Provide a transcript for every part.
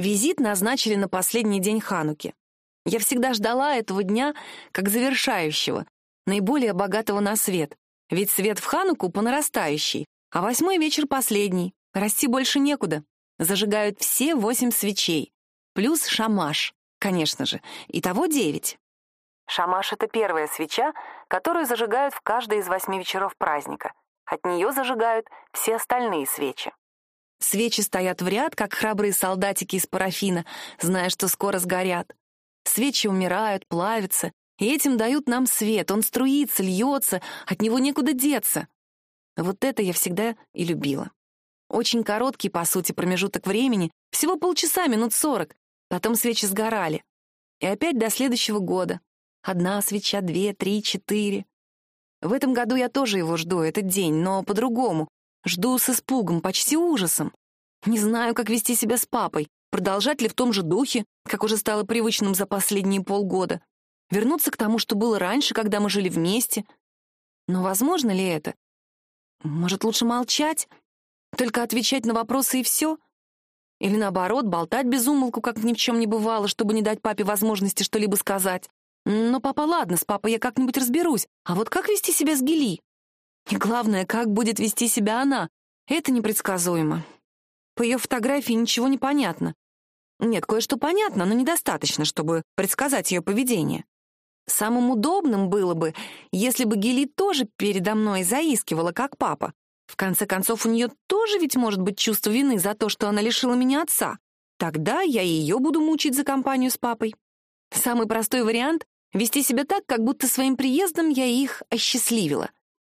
Визит назначили на последний день Хануки. Я всегда ждала этого дня как завершающего, наиболее богатого на свет. Ведь свет в Хануку по нарастающей, а восьмой вечер последний. Расти больше некуда. Зажигают все восемь свечей. Плюс шамаш, конечно же. Итого девять. Шамаш — это первая свеча, которую зажигают в каждый из восьми вечеров праздника. От нее зажигают все остальные свечи. Свечи стоят в ряд, как храбрые солдатики из парафина, зная, что скоро сгорят. Свечи умирают, плавятся, и этим дают нам свет. Он струится, льется, от него некуда деться. Вот это я всегда и любила. Очень короткий, по сути, промежуток времени, всего полчаса, минут сорок. Потом свечи сгорали. И опять до следующего года. Одна свеча, две, три, четыре. В этом году я тоже его жду, этот день, но по-другому. Жду с испугом, почти ужасом. Не знаю, как вести себя с папой, продолжать ли в том же духе, как уже стало привычным за последние полгода. Вернуться к тому, что было раньше, когда мы жили вместе. Но возможно ли это? Может, лучше молчать? Только отвечать на вопросы и все? Или наоборот, болтать без умолку, как ни в чем не бывало, чтобы не дать папе возможности что-либо сказать? Но папа, ладно, с папой я как-нибудь разберусь. А вот как вести себя с Гели? И главное, как будет вести себя она? Это непредсказуемо. По ее фотографии ничего не понятно. Нет, кое-что понятно, но недостаточно, чтобы предсказать ее поведение. Самым удобным было бы, если бы Гели тоже передо мной заискивала, как папа. В конце концов, у нее тоже ведь может быть чувство вины за то, что она лишила меня отца. Тогда я ее буду мучить за компанию с папой. Самый простой вариант — вести себя так, как будто своим приездом я их осчастливила.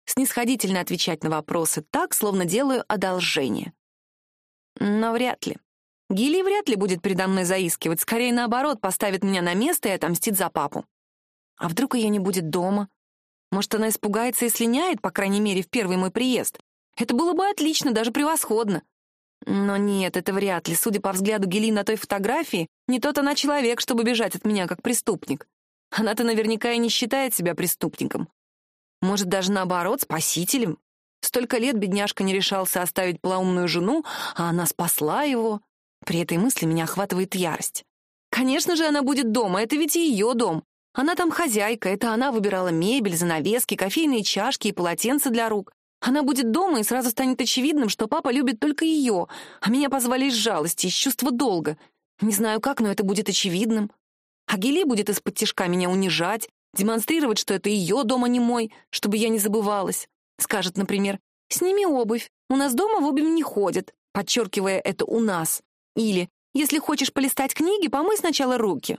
Снисходительно отвечать на вопросы так, словно делаю одолжение. Но вряд ли. Гилли вряд ли будет передо мной заискивать, скорее наоборот, поставит меня на место и отомстит за папу. А вдруг ее не будет дома? Может, она испугается и слиняет, по крайней мере, в первый мой приезд? Это было бы отлично, даже превосходно. Но нет, это вряд ли. Судя по взгляду Гели на той фотографии, не тот она человек, чтобы бежать от меня как преступник. Она-то наверняка и не считает себя преступником. Может, даже наоборот, спасителем. Столько лет бедняжка не решался оставить полоумную жену, а она спасла его. При этой мысли меня охватывает ярость. Конечно же, она будет дома, это ведь и ее дом. Она там хозяйка, это она выбирала мебель, занавески, кофейные чашки и полотенца для рук. Она будет дома, и сразу станет очевидным, что папа любит только ее, а меня позвали из жалости, из чувства долга. Не знаю как, но это будет очевидным. А Гели будет из-под тяжка меня унижать, демонстрировать, что это ее дом, а не мой, чтобы я не забывалась. Скажет, например, «Сними обувь, у нас дома в обувь не ходят», подчеркивая это «у нас». Или «Если хочешь полистать книги, помой сначала руки».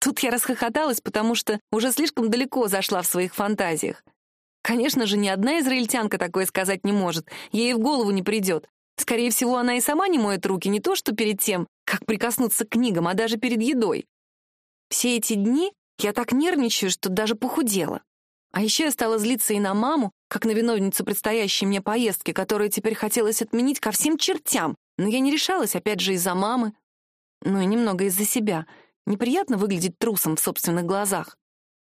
Тут я расхохоталась, потому что уже слишком далеко зашла в своих фантазиях. Конечно же, ни одна израильтянка такое сказать не может, ей в голову не придет. Скорее всего, она и сама не моет руки не то что перед тем, как прикоснуться к книгам, а даже перед едой. Все эти дни я так нервничаю, что даже похудела. А еще я стала злиться и на маму, как на виновницу предстоящей мне поездки, которую теперь хотелось отменить ко всем чертям, но я не решалась, опять же, из-за мамы. Ну и немного из-за себя. Неприятно выглядеть трусом в собственных глазах.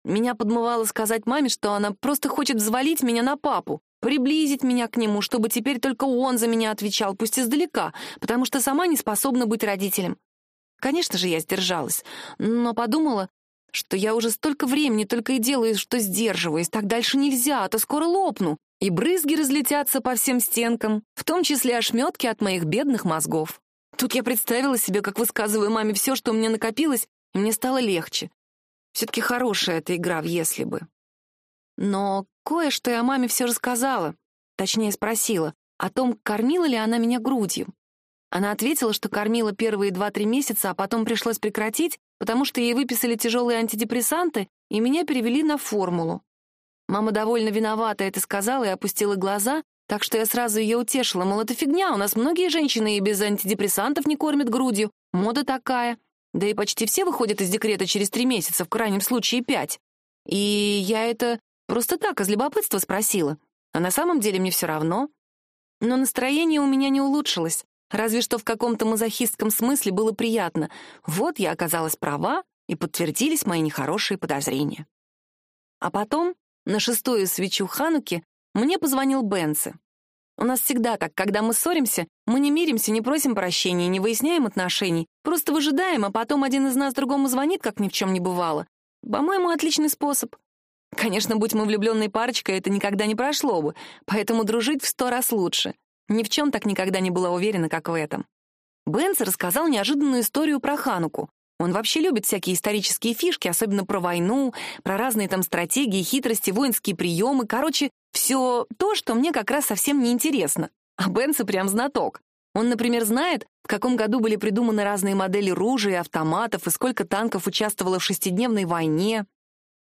Меня подмывало сказать маме, что она просто хочет взвалить меня на папу, приблизить меня к нему, чтобы теперь только он за меня отвечал, пусть издалека, потому что сама не способна быть родителем. Конечно же, я сдержалась, но подумала, что я уже столько времени только и делаю, что сдерживаюсь, так дальше нельзя, а то скоро лопну, и брызги разлетятся по всем стенкам, в том числе ошметки от моих бедных мозгов. Тут я представила себе, как высказываю маме все, что у меня накопилось, и мне стало легче. Все-таки хорошая эта игра в «если бы». Но кое-что я маме все рассказала, точнее спросила, о том, кормила ли она меня грудью. Она ответила, что кормила первые два-три месяца, а потом пришлось прекратить, потому что ей выписали тяжелые антидепрессанты и меня перевели на формулу. Мама довольно виновата это сказала и опустила глаза, так что я сразу ее утешила, мол, это фигня, у нас многие женщины и без антидепрессантов не кормят грудью, мода такая. Да и почти все выходят из декрета через три месяца, в крайнем случае пять. И я это просто так, из любопытства спросила. А на самом деле мне все равно. Но настроение у меня не улучшилось. Разве что в каком-то мазохистском смысле было приятно. Вот я оказалась права, и подтвердились мои нехорошие подозрения. А потом, на шестую свечу Хануки, мне позвонил Бенси. У нас всегда так, когда мы ссоримся, мы не миримся, не просим прощения, не выясняем отношений, просто выжидаем, а потом один из нас другому звонит, как ни в чем не бывало. По-моему, отличный способ. Конечно, будь мы влюбленной парочкой, это никогда не прошло бы, поэтому дружить в сто раз лучше. Ни в чем так никогда не была уверена, как в этом. Бенц рассказал неожиданную историю про Хануку. Он вообще любит всякие исторические фишки, особенно про войну, про разные там стратегии, хитрости, воинские приемы. Короче, все то, что мне как раз совсем не интересно. А Бенса прям знаток. Он, например, знает, в каком году были придуманы разные модели ружей автоматов, и сколько танков участвовало в шестидневной войне.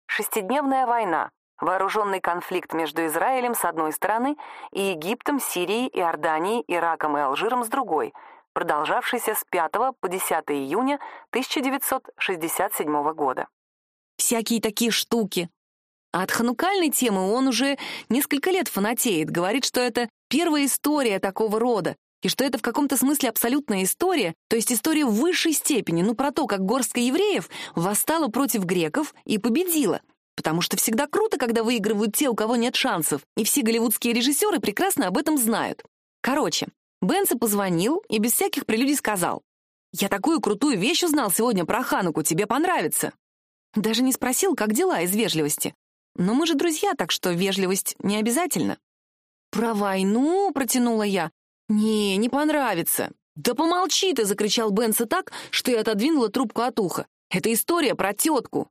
Шестидневная война — вооруженный конфликт между Израилем с одной стороны и Египтом, Сирией, Иорданией, Ираком и Алжиром с другой — продолжавшийся с 5 по 10 июня 1967 года. Всякие такие штуки. А от ханукальной темы он уже несколько лет фанатеет, говорит, что это первая история такого рода, и что это в каком-то смысле абсолютная история, то есть история высшей степени, ну про то, как горстка евреев восстала против греков и победила. Потому что всегда круто, когда выигрывают те, у кого нет шансов, и все голливудские режиссеры прекрасно об этом знают. Короче, Бенса позвонил и без всяких прелюдий сказал. «Я такую крутую вещь узнал сегодня про Хануку, тебе понравится». Даже не спросил, как дела из вежливости. Но мы же друзья, так что вежливость не обязательно. «Про войну?» — протянула я. «Не, не понравится». «Да помолчи ты!» — закричал Бенса так, что я отодвинула трубку от уха. «Это история про тетку».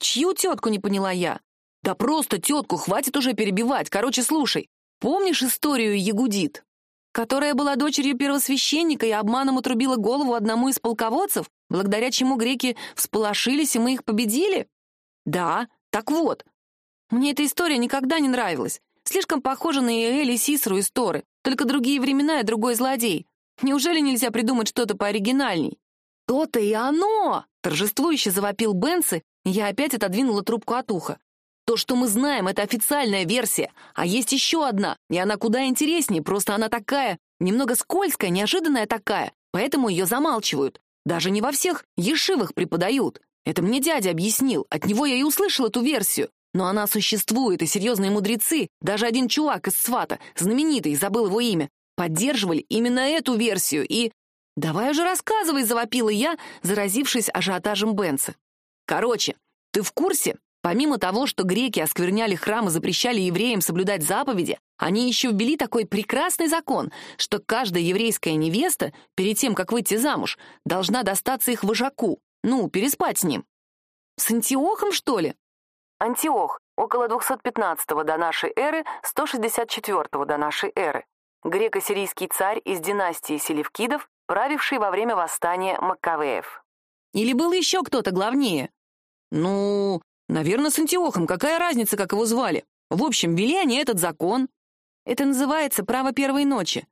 «Чью тетку?» — не поняла я. «Да просто тетку, хватит уже перебивать. Короче, слушай. Помнишь историю Ягудит?» которая была дочерью первосвященника и обманом отрубила голову одному из полководцев, благодаря чему греки всполошились, и мы их победили? Да, так вот. Мне эта история никогда не нравилась. Слишком похожа на Иэль и Сисру из Торы, только другие времена и другой злодей. Неужели нельзя придумать что-то пооригинальней? «То-то и оно!» — торжествующе завопил Бенси, я опять отодвинула трубку от уха. То, что мы знаем, это официальная версия, а есть еще одна, и она куда интереснее, просто она такая, немного скользкая, неожиданная такая, поэтому ее замалчивают. Даже не во всех ешивах преподают. Это мне дядя объяснил, от него я и услышал эту версию. Но она существует, и серьезные мудрецы, даже один чувак из Свата, знаменитый, забыл его имя, поддерживали именно эту версию, и... «Давай уже рассказывай», — завопила я, заразившись ажиотажем Бенса. «Короче, ты в курсе, Помимо того, что греки оскверняли храм и запрещали евреям соблюдать заповеди, они еще ввели такой прекрасный закон, что каждая еврейская невеста, перед тем, как выйти замуж, должна достаться их вожаку, ну, переспать с ним. С Антиохом, что ли? Антиох, около 215 до нашей эры, 164 до нашей эры. Греко-сирийский царь из династии Селевкидов, правивший во время восстания Маккавеев. Или был еще кто-то главнее? Ну, Наверное, с Антиохом. Какая разница, как его звали? В общем, вели они этот закон. Это называется право первой ночи.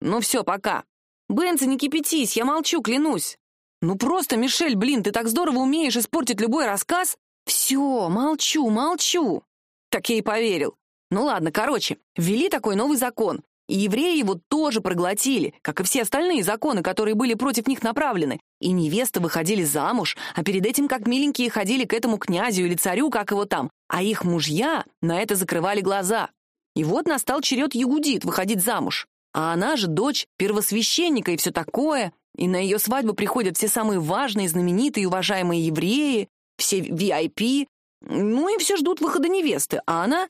Ну все, пока. Бенци, не кипятись, я молчу, клянусь. Ну просто, Мишель, блин, ты так здорово умеешь испортить любой рассказ. Все, молчу, молчу. Так я и поверил. Ну ладно, короче, ввели такой новый закон. И евреи его тоже проглотили, как и все остальные законы, которые были против них направлены. И невесты выходили замуж, а перед этим как миленькие ходили к этому князю или царю, как его там, а их мужья на это закрывали глаза. И вот настал черед Ягудит выходить замуж. А она же дочь первосвященника и все такое. И на ее свадьбу приходят все самые важные, знаменитые и уважаемые евреи, все VIP. Ну и все ждут выхода невесты, а она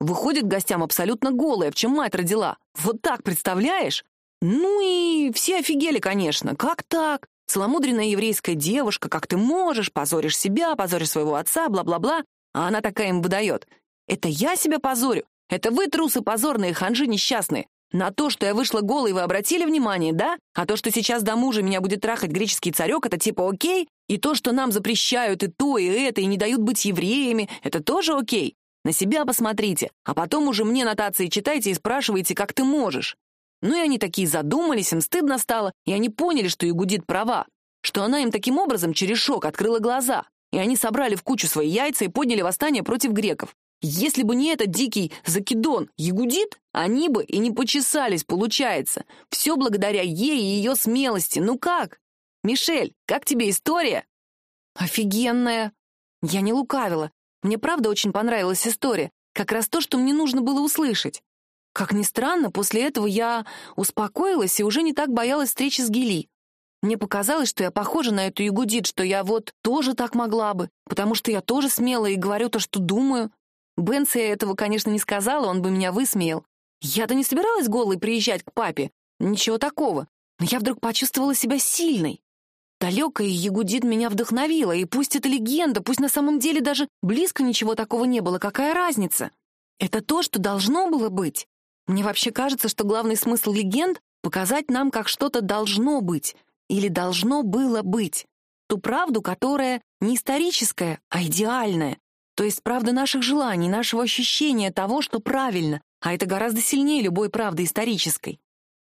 Выходит гостям абсолютно голая, в чем мать родила. Вот так, представляешь? Ну и все офигели, конечно. Как так? Целомудренная еврейская девушка, как ты можешь, позоришь себя, позоришь своего отца, бла-бла-бла. А она такая им выдает. Это я себя позорю? Это вы, трусы позорные, ханжи несчастные. На то, что я вышла голой, вы обратили внимание, да? А то, что сейчас до мужа меня будет трахать греческий царек, это типа окей? И то, что нам запрещают и то, и это, и не дают быть евреями, это тоже окей? На себя посмотрите, а потом уже мне нотации читайте и спрашивайте, как ты можешь. Ну и они такие задумались, им стыдно стало, и они поняли, что Ягудит права, что она им таким образом через шок открыла глаза, и они собрали в кучу свои яйца и подняли восстание против греков. Если бы не этот дикий закидон Ягудит, они бы и не почесались, получается. Все благодаря ей и ее смелости. Ну как? Мишель, как тебе история? Офигенная. Я не лукавила. Мне правда очень понравилась история, как раз то, что мне нужно было услышать. Как ни странно, после этого я успокоилась и уже не так боялась встречи с Гели. Мне показалось, что я похожа на эту Ягудит, что я вот тоже так могла бы, потому что я тоже смелая и говорю то, что думаю. Бенси я этого, конечно, не сказала, он бы меня высмеял. Я-то не собиралась голой приезжать к папе, ничего такого. Но я вдруг почувствовала себя сильной. Далекая Ягудит меня вдохновила, и пусть это легенда, пусть на самом деле даже близко ничего такого не было, какая разница? Это то, что должно было быть. Мне вообще кажется, что главный смысл легенд — показать нам, как что-то должно быть или должно было быть. Ту правду, которая не историческая, а идеальная. То есть правда наших желаний, нашего ощущения того, что правильно, а это гораздо сильнее любой правды исторической.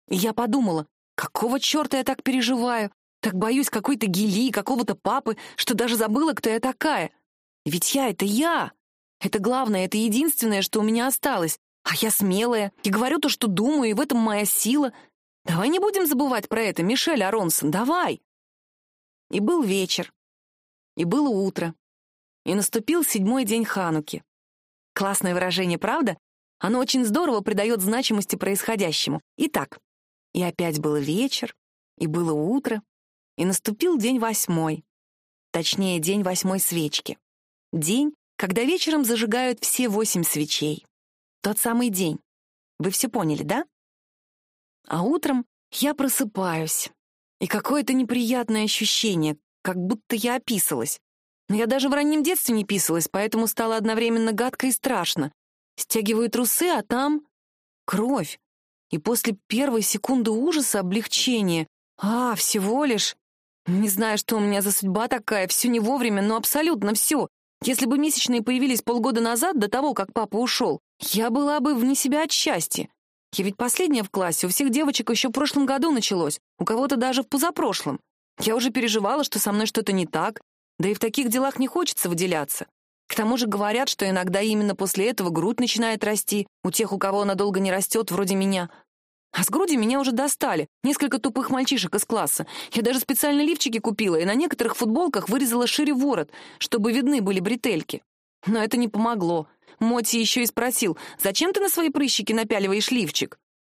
И я подумала, какого черта я так переживаю? Так боюсь какой-то гели, какого-то папы, что даже забыла, кто я такая. Ведь я — это я. Это главное, это единственное, что у меня осталось. А я смелая, и говорю то, что думаю, и в этом моя сила. Давай не будем забывать про это, Мишель Аронсон, давай. И был вечер, и было утро, и наступил седьмой день Хануки. Классное выражение, правда? Оно очень здорово придает значимости происходящему. Итак, и опять был вечер, и было утро, и наступил день восьмой. Точнее, день восьмой свечки. День, когда вечером зажигают все восемь свечей. Тот самый день. Вы все поняли, да? А утром я просыпаюсь, и какое-то неприятное ощущение, как будто я описалась. Но я даже в раннем детстве не писалась, поэтому стало одновременно гадко и страшно. Стягиваю трусы, а там — кровь. И после первой секунды ужаса облегчение. А, всего лишь. Не знаю, что у меня за судьба такая, все не вовремя, но абсолютно все. Если бы месячные появились полгода назад, до того, как папа ушел, я была бы вне себя от счастья. Я ведь последняя в классе, у всех девочек еще в прошлом году началось, у кого-то даже в позапрошлом. Я уже переживала, что со мной что-то не так, да и в таких делах не хочется выделяться. К тому же говорят, что иногда именно после этого грудь начинает расти, у тех, у кого она долго не растет, вроде меня. А с груди меня уже достали. Несколько тупых мальчишек из класса. Я даже специально лифчики купила и на некоторых футболках вырезала шире ворот, чтобы видны были бретельки. Но это не помогло. Моти еще и спросил, зачем ты на свои прыщики напяливаешь лифчик?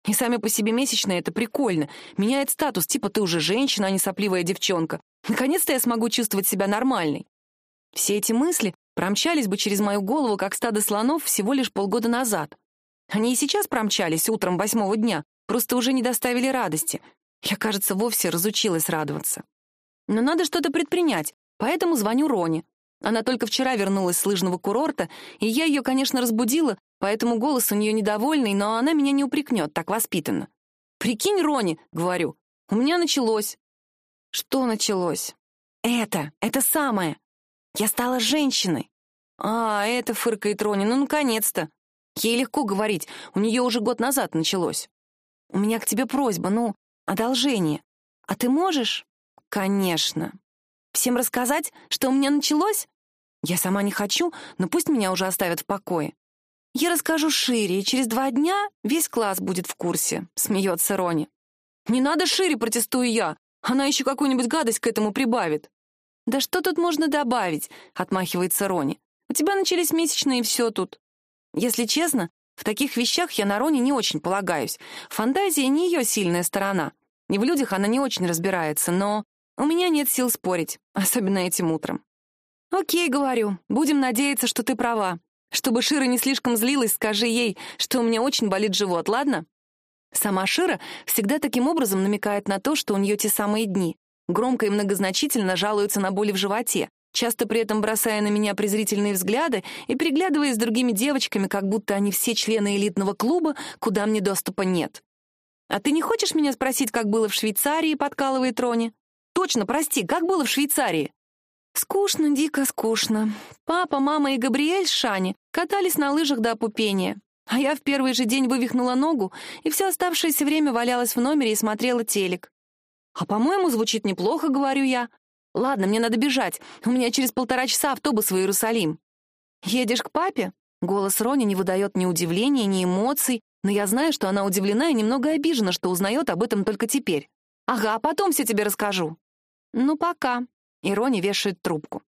И сами по себе месячные — это прикольно. Меняет статус, типа ты уже женщина, а не сопливая девчонка. Наконец-то я смогу чувствовать себя нормальной. Все эти мысли промчались бы через мою голову, как стадо слонов, всего лишь полгода назад. Они и сейчас промчались утром восьмого дня, просто уже не доставили радости. Я, кажется, вовсе разучилась радоваться. Но надо что-то предпринять, поэтому звоню Роне. Она только вчера вернулась с лыжного курорта, и я ее, конечно, разбудила, поэтому голос у нее недовольный, но она меня не упрекнет, так воспитанно. «Прикинь, Рони», — говорю, — «у меня началось». «Что началось?» «Это, это самое. Я стала женщиной». «А, это фыркает Рони, ну, наконец-то». Ей легко говорить, у нее уже год назад началось. «У меня к тебе просьба, ну, одолжение. А ты можешь?» «Конечно». «Всем рассказать, что у меня началось?» Я сама не хочу, но пусть меня уже оставят в покое. Я расскажу шире, и через два дня весь класс будет в курсе, смеется Рони. Не надо шире, протестую я. Она еще какую-нибудь гадость к этому прибавит. Да что тут можно добавить, отмахивается Рони. У тебя начались месячные, и все тут. Если честно, в таких вещах я на Рони не очень полагаюсь. Фантазия не ее сильная сторона. И в людях она не очень разбирается, но у меня нет сил спорить, особенно этим утром. «Окей, — говорю, — будем надеяться, что ты права. Чтобы Шира не слишком злилась, скажи ей, что у меня очень болит живот, ладно?» Сама Шира всегда таким образом намекает на то, что у нее те самые дни. Громко и многозначительно жалуется на боли в животе, часто при этом бросая на меня презрительные взгляды и переглядываясь с другими девочками, как будто они все члены элитного клуба, куда мне доступа нет. «А ты не хочешь меня спросить, как было в Швейцарии?» — подкалывает Рони. «Точно, прости, как было в Швейцарии?» Скучно, дико скучно. Папа, мама и Габриэль с Шани катались на лыжах до опупения. А я в первый же день вывихнула ногу и все оставшееся время валялась в номере и смотрела телек. «А, по-моему, звучит неплохо», — говорю я. «Ладно, мне надо бежать. У меня через полтора часа автобус в Иерусалим». «Едешь к папе?» Голос Рони не выдает ни удивления, ни эмоций, но я знаю, что она удивлена и немного обижена, что узнает об этом только теперь. «Ага, потом все тебе расскажу». «Ну, пока», и Рони вешает трубку.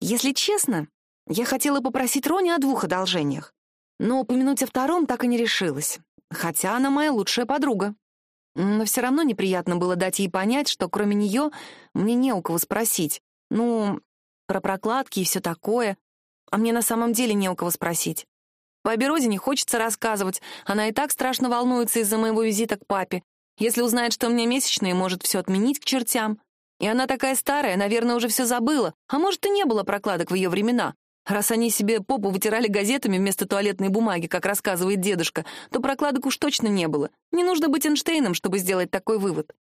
Если честно, я хотела попросить Рони о двух одолжениях, но упомянуть о втором так и не решилась. хотя она моя лучшая подруга. Но все равно неприятно было дать ей понять, что кроме нее мне не у кого спросить. Ну, про прокладки и все такое. А мне на самом деле не у кого спросить. Бабе Розе не хочется рассказывать. Она и так страшно волнуется из-за моего визита к папе. Если узнает, что у меня месячные, может все отменить к чертям. И она такая старая, наверное, уже все забыла. А может, и не было прокладок в ее времена. Раз они себе попу вытирали газетами вместо туалетной бумаги, как рассказывает дедушка, то прокладок уж точно не было. Не нужно быть Эйнштейном, чтобы сделать такой вывод.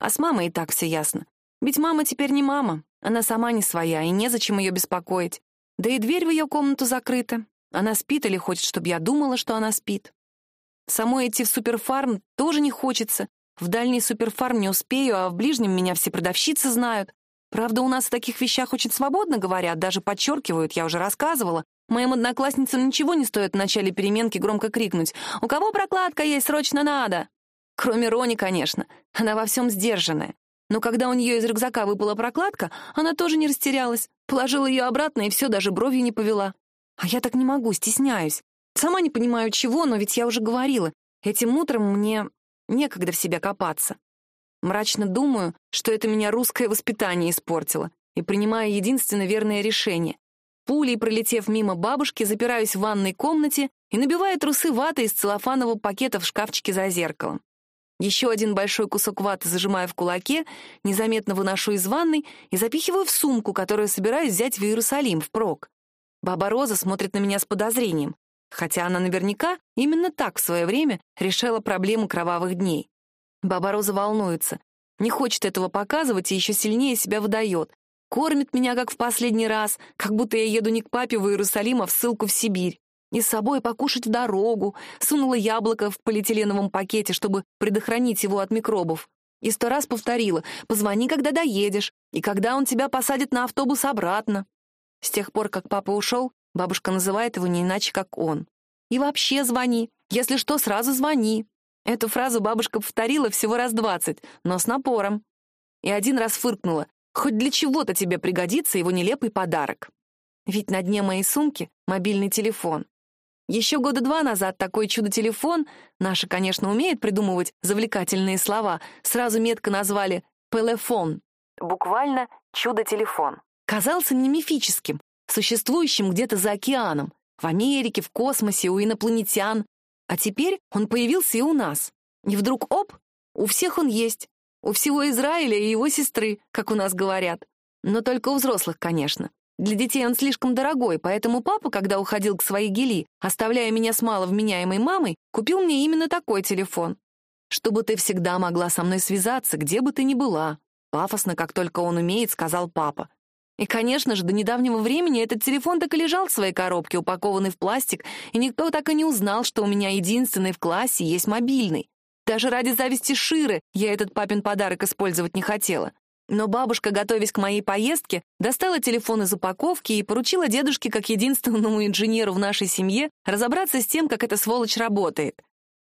А с мамой и так все ясно. Ведь мама теперь не мама. Она сама не своя, и незачем ее беспокоить. Да и дверь в ее комнату закрыта. Она спит или хочет, чтобы я думала, что она спит. Самой идти в суперфарм тоже не хочется. В дальний суперфарм не успею, а в ближнем меня все продавщицы знают. Правда, у нас в таких вещах очень свободно говорят, даже подчеркивают, я уже рассказывала. Моим одноклассницам ничего не стоит в начале переменки громко крикнуть «У кого прокладка есть, срочно надо!» Кроме Рони, конечно. Она во всем сдержанная. Но когда у нее из рюкзака выпала прокладка, она тоже не растерялась. Положила ее обратно и все, даже бровью не повела. А я так не могу, стесняюсь. Сама не понимаю, чего, но ведь я уже говорила. Этим утром мне некогда в себя копаться. Мрачно думаю, что это меня русское воспитание испортило, и принимаю единственно верное решение. Пулей, пролетев мимо бабушки, запираюсь в ванной комнате и набиваю трусы ваты из целлофанового пакета в шкафчике за зеркалом. Еще один большой кусок ваты зажимаю в кулаке, незаметно выношу из ванной и запихиваю в сумку, которую собираюсь взять в Иерусалим, впрок. Баба Роза смотрит на меня с подозрением, хотя она наверняка именно так в свое время решала проблему кровавых дней. Баба Роза волнуется. Не хочет этого показывать и еще сильнее себя выдает. Кормит меня, как в последний раз, как будто я еду не к папе в Иерусалим, а в ссылку в Сибирь. И с собой покушать в дорогу. Сунула яблоко в полиэтиленовом пакете, чтобы предохранить его от микробов. И сто раз повторила «позвони, когда доедешь, и когда он тебя посадит на автобус обратно». С тех пор, как папа ушел, бабушка называет его не иначе, как он. «И вообще звони. Если что, сразу звони. Эту фразу бабушка повторила всего раз двадцать, но с напором. И один раз фыркнула. «Хоть для чего-то тебе пригодится его нелепый подарок». Ведь на дне моей сумки мобильный телефон. Еще года два назад такой чудо-телефон, наши, конечно, умеют придумывать завлекательные слова, сразу метко назвали «пелефон». Буквально «чудо-телефон». Казался не мифическим, существующим где-то за океаном, в Америке, в космосе, у инопланетян, а теперь он появился и у нас. И вдруг оп, у всех он есть. У всего Израиля и его сестры, как у нас говорят. Но только у взрослых, конечно. Для детей он слишком дорогой, поэтому папа, когда уходил к своей гели, оставляя меня с маловменяемой мамой, купил мне именно такой телефон. «Чтобы ты всегда могла со мной связаться, где бы ты ни была», пафосно, как только он умеет, сказал папа. И, конечно же, до недавнего времени этот телефон так и лежал в своей коробке, упакованный в пластик, и никто так и не узнал, что у меня единственный в классе есть мобильный. Даже ради зависти Ширы я этот папин подарок использовать не хотела. Но бабушка, готовясь к моей поездке, достала телефон из упаковки и поручила дедушке, как единственному инженеру в нашей семье, разобраться с тем, как эта сволочь работает.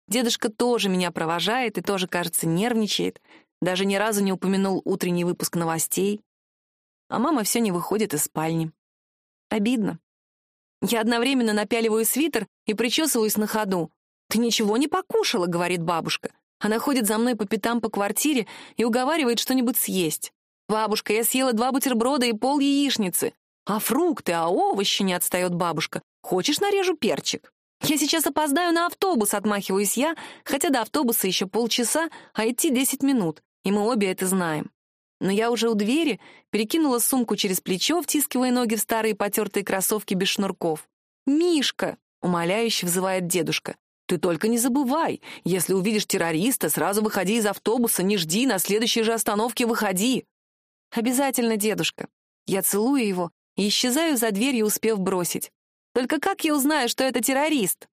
Дедушка тоже меня провожает и тоже, кажется, нервничает. Даже ни разу не упомянул утренний выпуск новостей а мама все не выходит из спальни. Обидно. Я одновременно напяливаю свитер и причесываюсь на ходу. «Ты ничего не покушала», — говорит бабушка. Она ходит за мной по пятам по квартире и уговаривает что-нибудь съесть. «Бабушка, я съела два бутерброда и пол яичницы. А фрукты, а овощи не отстает бабушка. Хочешь, нарежу перчик?» «Я сейчас опоздаю на автобус», — отмахиваюсь я, хотя до автобуса еще полчаса, а идти десять минут, и мы обе это знаем но я уже у двери перекинула сумку через плечо, втискивая ноги в старые потертые кроссовки без шнурков. «Мишка!» — умоляюще взывает дедушка. «Ты только не забывай, если увидишь террориста, сразу выходи из автобуса, не жди, на следующей же остановке выходи!» «Обязательно, дедушка!» Я целую его и исчезаю за дверью, успев бросить. «Только как я узнаю, что это террорист?»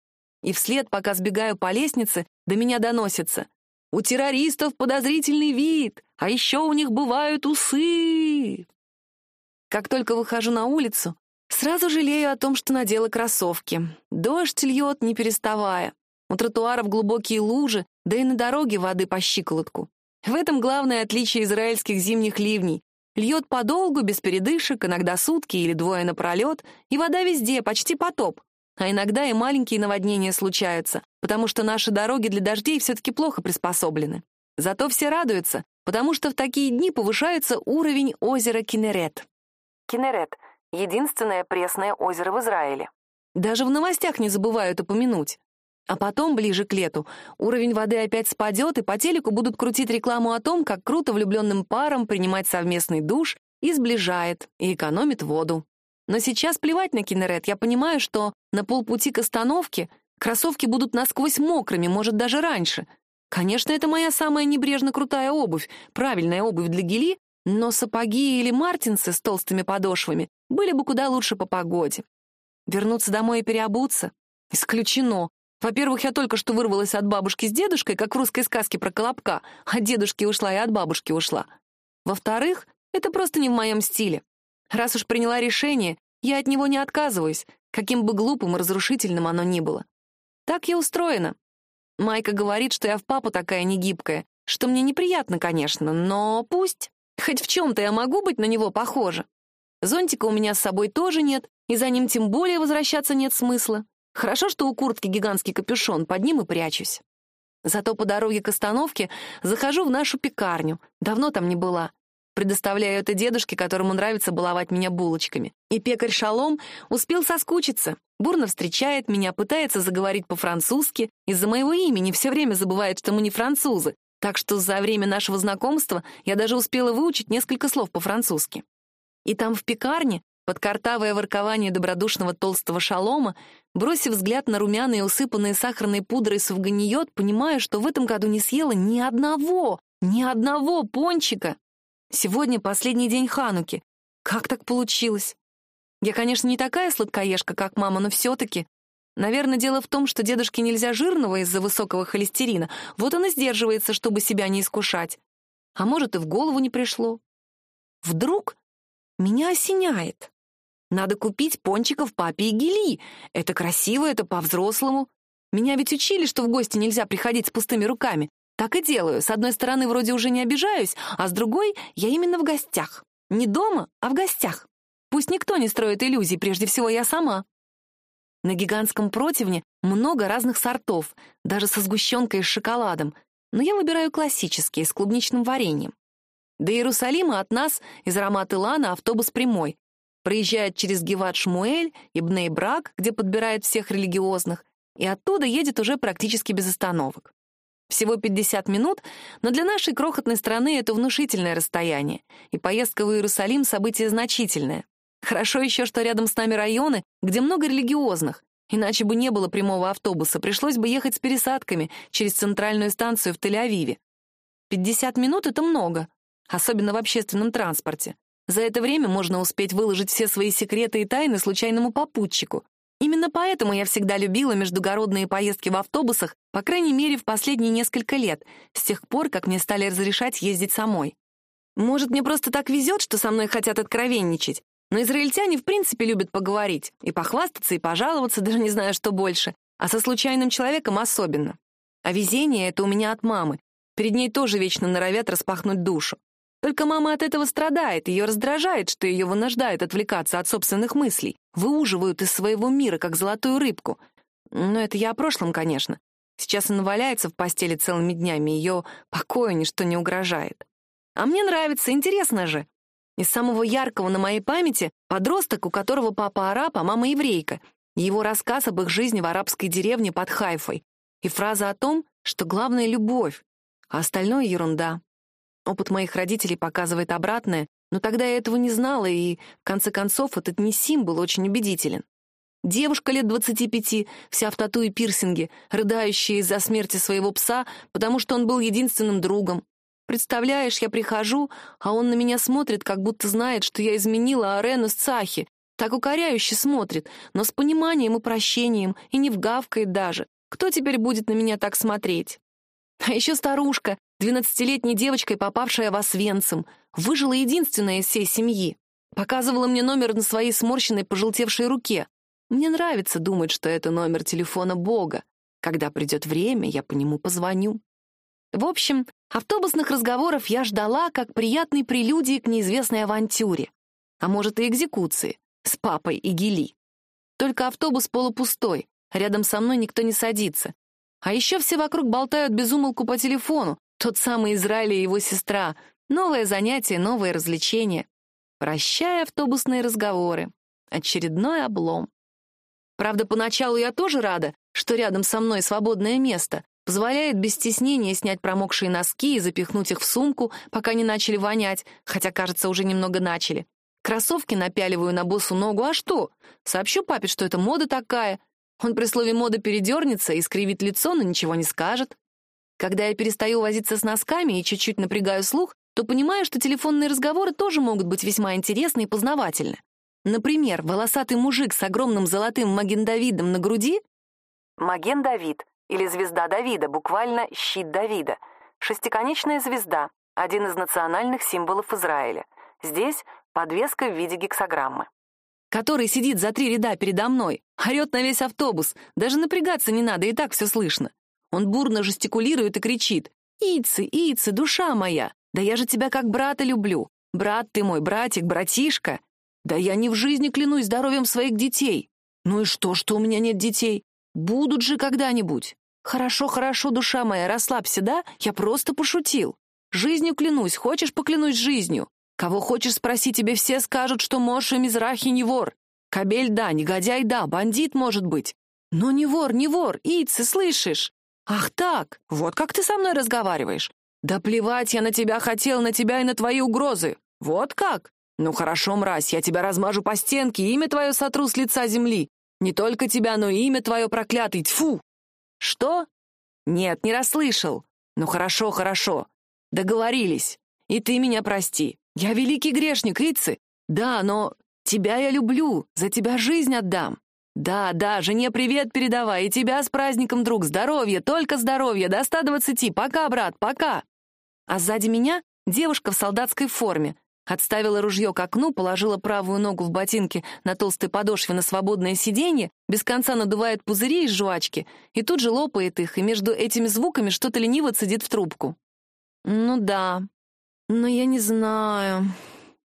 И вслед, пока сбегаю по лестнице, до меня доносится. У террористов подозрительный вид, а еще у них бывают усы. Как только выхожу на улицу, сразу жалею о том, что надела кроссовки. Дождь льет, не переставая. У тротуаров глубокие лужи, да и на дороге воды по щиколотку. В этом главное отличие израильских зимних ливней. Льет подолгу, без передышек, иногда сутки или двое напролет, и вода везде, почти потоп. А иногда и маленькие наводнения случаются, потому что наши дороги для дождей все-таки плохо приспособлены. Зато все радуются, потому что в такие дни повышается уровень озера Кинерет. Кинерет — единственное пресное озеро в Израиле. Даже в новостях не забывают упомянуть. А потом, ближе к лету, уровень воды опять спадет, и по телеку будут крутить рекламу о том, как круто влюбленным парам принимать совместный душ и сближает, и экономит воду. Но сейчас плевать на Кинерет, я понимаю, что на полпути к остановке кроссовки будут насквозь мокрыми, может, даже раньше. Конечно, это моя самая небрежно крутая обувь, правильная обувь для гели, но сапоги или мартинсы с толстыми подошвами были бы куда лучше по погоде. Вернуться домой и переобуться? Исключено. Во-первых, я только что вырвалась от бабушки с дедушкой, как в русской сказке про Колобка. От дедушки ушла и от бабушки ушла. Во-вторых, это просто не в моем стиле. Раз уж приняла решение, я от него не отказываюсь, каким бы глупым и разрушительным оно ни было. Так я устроена. Майка говорит, что я в папу такая негибкая, что мне неприятно, конечно, но пусть. Хоть в чем-то я могу быть на него похожа. Зонтика у меня с собой тоже нет, и за ним тем более возвращаться нет смысла. Хорошо, что у куртки гигантский капюшон, под ним и прячусь. Зато по дороге к остановке захожу в нашу пекарню. Давно там не была. Предоставляю это дедушке, которому нравится баловать меня булочками. И пекарь Шалом успел соскучиться. Бурно встречает меня, пытается заговорить по-французски. Из-за моего имени все время забывает, что мы не французы. Так что за время нашего знакомства я даже успела выучить несколько слов по-французски. И там в пекарне под картавое воркование добродушного толстого шалома, бросив взгляд на румяные, усыпанные сахарной пудрой суфганиот, понимаю, что в этом году не съела ни одного, ни одного пончика. Сегодня последний день Хануки. Как так получилось? Я, конечно, не такая сладкоежка, как мама, но все-таки. Наверное, дело в том, что дедушке нельзя жирного из-за высокого холестерина, вот он и сдерживается, чтобы себя не искушать. А может, и в голову не пришло. Вдруг меня осеняет. Надо купить пончиков папе и Гели. Это красиво, это по-взрослому. Меня ведь учили, что в гости нельзя приходить с пустыми руками. Так и делаю. С одной стороны, вроде уже не обижаюсь, а с другой, я именно в гостях. Не дома, а в гостях. Пусть никто не строит иллюзий, прежде всего я сама. На гигантском противне много разных сортов, даже со сгущенкой и с шоколадом, но я выбираю классические, с клубничным вареньем. До Иерусалима от нас из Рамат-Илана автобус прямой, проезжает через Геват-Шмуэль и Бней-Брак, где подбирает всех религиозных, и оттуда едет уже практически без остановок. Всего 50 минут, но для нашей крохотной страны это внушительное расстояние, и поездка в Иерусалим — событие значительное. Хорошо еще, что рядом с нами районы, где много религиозных, иначе бы не было прямого автобуса, пришлось бы ехать с пересадками через центральную станцию в Тель-Авиве. 50 минут — это много, особенно в общественном транспорте. За это время можно успеть выложить все свои секреты и тайны случайному попутчику. Именно поэтому я всегда любила междугородные поездки в автобусах, по крайней мере, в последние несколько лет, с тех пор, как мне стали разрешать ездить самой. Может, мне просто так везет, что со мной хотят откровенничать, но израильтяне в принципе любят поговорить, и похвастаться, и пожаловаться, даже не знаю, что больше, а со случайным человеком особенно. А везение — это у меня от мамы. Перед ней тоже вечно норовят распахнуть душу. Только мама от этого страдает, ее раздражает, что ее вынуждают отвлекаться от собственных мыслей, выуживают из своего мира, как золотую рыбку. Но это я о прошлом, конечно. Сейчас она валяется в постели целыми днями, ее покою ничто не угрожает. А мне нравится, интересно же. Из самого яркого на моей памяти подросток, у которого папа араб, а мама еврейка, его рассказ об их жизни в арабской деревне под Хайфой и фраза о том, что главное — любовь, а остальное — ерунда. Опыт моих родителей показывает обратное, но тогда я этого не знала, и, в конце концов, этот Несим был очень убедителен. Девушка лет 25, вся в тату и пирсинге, рыдающая из-за смерти своего пса, потому что он был единственным другом. Представляешь, я прихожу, а он на меня смотрит, как будто знает, что я изменила Арену с Цахи. Так укоряюще смотрит, но с пониманием и прощением, и не вгавкает даже. Кто теперь будет на меня так смотреть? А еще старушка, Двенадцатилетней девочкой, попавшая в Освенцим, выжила единственная из всей семьи. Показывала мне номер на своей сморщенной, пожелтевшей руке. Мне нравится думать, что это номер телефона Бога. Когда придет время, я по нему позвоню. В общем, автобусных разговоров я ждала как приятной прелюдии к неизвестной авантюре. А может, и экзекуции с папой и Гели. Только автобус полупустой, рядом со мной никто не садится. А еще все вокруг болтают без умолку по телефону, тот самый Израиль и его сестра. Новое занятие, новые развлечения. Прощай, автобусные разговоры. Очередной облом. Правда, поначалу я тоже рада, что рядом со мной свободное место, позволяет без стеснения снять промокшие носки и запихнуть их в сумку, пока не начали вонять, хотя, кажется, уже немного начали. Кроссовки напяливаю на босу ногу, а что? Сообщу папе, что это мода такая. Он при слове «мода» передернется и скривит лицо, но ничего не скажет. Когда я перестаю возиться с носками и чуть-чуть напрягаю слух, то понимаю, что телефонные разговоры тоже могут быть весьма интересны и познавательны. Например, волосатый мужик с огромным золотым маген-давидом на груди Маген-Давид или звезда Давида, буквально щит Давида, шестиконечная звезда, один из национальных символов Израиля. Здесь подвеска в виде гексограммы. Который сидит за три ряда передо мной, орет на весь автобус, даже напрягаться не надо, и так все слышно. Он бурно жестикулирует и кричит. «Ицы, Ицы, душа моя! Да я же тебя как брата люблю! Брат ты мой, братик, братишка! Да я не в жизни клянусь здоровьем своих детей! Ну и что, что у меня нет детей? Будут же когда-нибудь! Хорошо, хорошо, душа моя, расслабься, да? Я просто пошутил! Жизнью клянусь, хочешь поклянусь жизнью? Кого хочешь спроси, тебе все скажут, что Моша Мизрахи не вор. Кабель да, негодяй да, бандит может быть. Но не вор, не вор, Ицы, слышишь? «Ах так! Вот как ты со мной разговариваешь! Да плевать я на тебя хотел, на тебя и на твои угрозы! Вот как? Ну хорошо, мразь, я тебя размажу по стенке, имя твое сотру с лица земли. Не только тебя, но и имя твое проклятый, тьфу!» «Что? Нет, не расслышал. Ну хорошо, хорошо. Договорились. И ты меня прости. Я великий грешник, Ицы. Да, но тебя я люблю, за тебя жизнь отдам. «Да, да, жене привет передавай, и тебя с праздником, друг, здоровья, только здоровья, до 120, пока, брат, пока!» А сзади меня девушка в солдатской форме. Отставила ружье к окну, положила правую ногу в ботинке на толстой подошве на свободное сиденье, без конца надувает пузыри из жвачки и тут же лопает их, и между этими звуками что-то лениво цедит в трубку. «Ну да, но я не знаю,